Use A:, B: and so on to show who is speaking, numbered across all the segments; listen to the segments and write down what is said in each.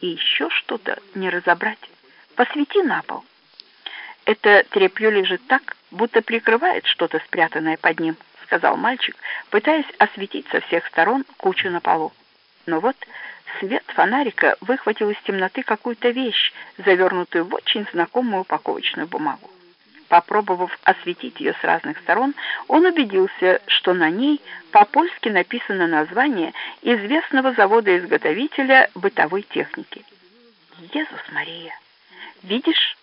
A: И еще что-то не разобрать. Посвети на пол. Это тряпье лежит так, будто прикрывает что-то спрятанное под ним, сказал мальчик, пытаясь осветить со всех сторон кучу на полу. Но вот свет фонарика выхватил из темноты какую-то вещь, завернутую в очень знакомую упаковочную бумагу. Попробовав осветить ее с разных сторон, он убедился, что на ней по-польски написано название известного завода-изготовителя бытовой техники. «Иисус Мария! Видишь?»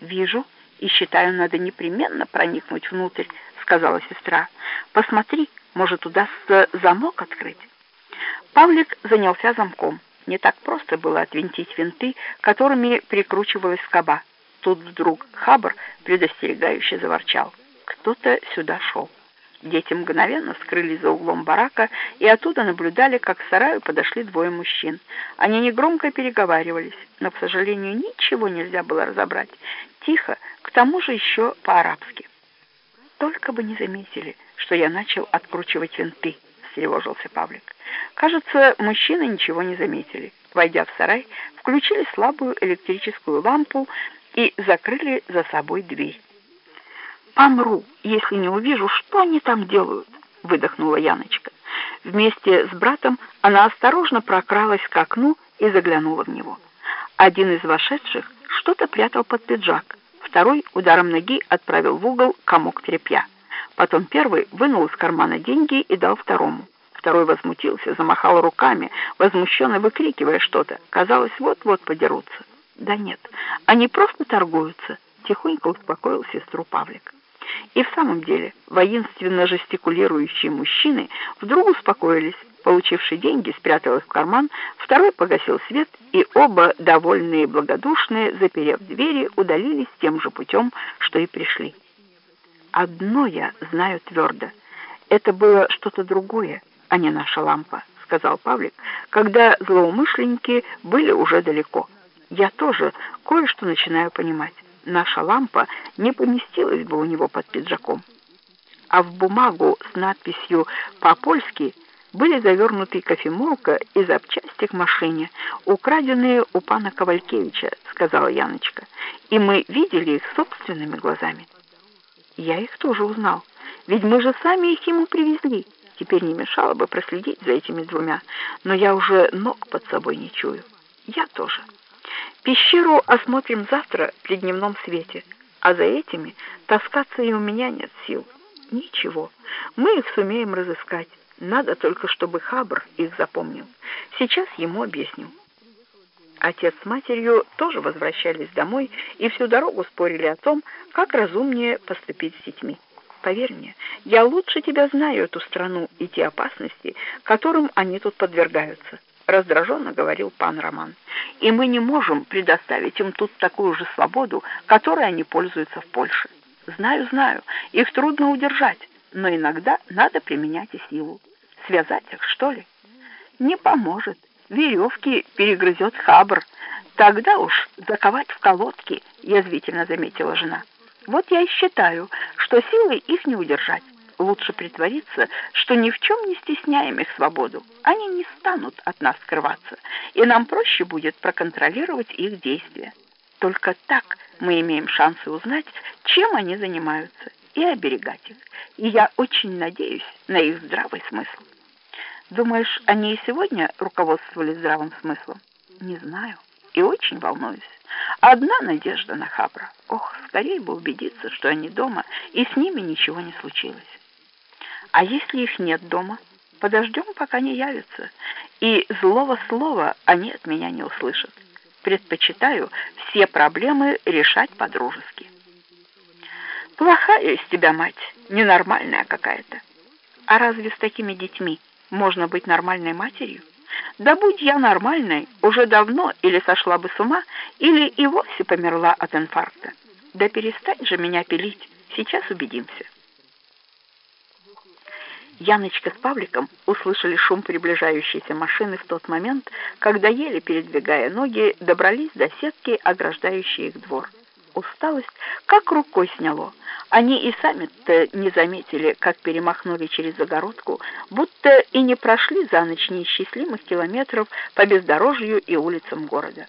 A: «Вижу, и считаю, надо непременно проникнуть внутрь», — сказала сестра. «Посмотри, может, удастся замок открыть». Павлик занялся замком. Не так просто было отвинтить винты, которыми прикручивалась скоба. Тут вдруг Хабр предостерегающе заворчал. Кто-то сюда шел. Дети мгновенно скрылись за углом барака и оттуда наблюдали, как к сараю подошли двое мужчин. Они негромко переговаривались, но, к сожалению, ничего нельзя было разобрать. Тихо, к тому же еще по-арабски. «Только бы не заметили, что я начал откручивать винты», — встревожился Павлик. Кажется, мужчины ничего не заметили. Войдя в сарай, включили слабую электрическую лампу и закрыли за собой дверь. «Помру, если не увижу, что они там делают», — выдохнула Яночка. Вместе с братом она осторожно прокралась к окну и заглянула в него. Один из вошедших что-то прятал под пиджак, второй ударом ноги отправил в угол комок тряпья. Потом первый вынул из кармана деньги и дал второму. Второй возмутился, замахал руками, возмущенно выкрикивая что-то. Казалось, вот-вот подерутся. Да нет, они просто торгуются, тихонько успокоил сестру Павлик. И в самом деле воинственно жестикулирующие мужчины вдруг успокоились. Получивший деньги, спрятал их в карман, второй погасил свет, и оба, довольные и благодушные, заперев двери, удалились тем же путем, что и пришли. «Одно я знаю твердо. Это было что-то другое, а не наша лампа», — сказал Павлик, когда злоумышленники были уже далеко. «Я тоже кое-что начинаю понимать» наша лампа не поместилась бы у него под пиджаком. А в бумагу с надписью «По-польски» были завернуты кофемолка и запчасти к машине, украденные у пана Ковалькевича, сказала Яночка, и мы видели их собственными глазами. Я их тоже узнал, ведь мы же сами их ему привезли. Теперь не мешало бы проследить за этими двумя, но я уже ног под собой не чую. Я тоже. Пещеру осмотрим завтра при дневном свете, а за этими таскаться и у меня нет сил. Ничего, мы их сумеем разыскать. Надо только, чтобы Хабр их запомнил. Сейчас ему объясню. Отец с матерью тоже возвращались домой и всю дорогу спорили о том, как разумнее поступить с детьми. Поверь мне, я лучше тебя знаю эту страну и те опасности, которым они тут подвергаются раздраженно говорил пан Роман. И мы не можем предоставить им тут такую же свободу, которой они пользуются в Польше. Знаю, знаю, их трудно удержать, но иногда надо применять и силу. Связать их, что ли? Не поможет. Веревки перегрызет хабр. Тогда уж заковать в колодки, язвительно заметила жена. Вот я и считаю, что силой их не удержать лучше притвориться, что ни в чем не стесняем их свободу. Они не станут от нас скрываться, и нам проще будет проконтролировать их действия. Только так мы имеем шансы узнать, чем они занимаются, и оберегать их. И я очень надеюсь на их здравый смысл. Думаешь, они и сегодня руководствовались здравым смыслом? Не знаю. И очень волнуюсь. Одна надежда на Хабра. Ох, скорее бы убедиться, что они дома, и с ними ничего не случилось. А если их нет дома, подождем, пока не явятся, и злого слова они от меня не услышат. Предпочитаю все проблемы решать по-дружески. Плохая из тебя мать, ненормальная какая-то. А разве с такими детьми можно быть нормальной матерью? Да будь я нормальной, уже давно или сошла бы с ума, или и вовсе померла от инфаркта. Да перестань же меня пилить, сейчас убедимся. Яночка с Павликом услышали шум приближающейся машины в тот момент, когда еле передвигая ноги добрались до сетки, ограждающей их двор. усталость как рукой сняло. Они и сами-то не заметили, как перемахнули через загородку, будто и не прошли за ночь неисчислимых километров по бездорожью и улицам города.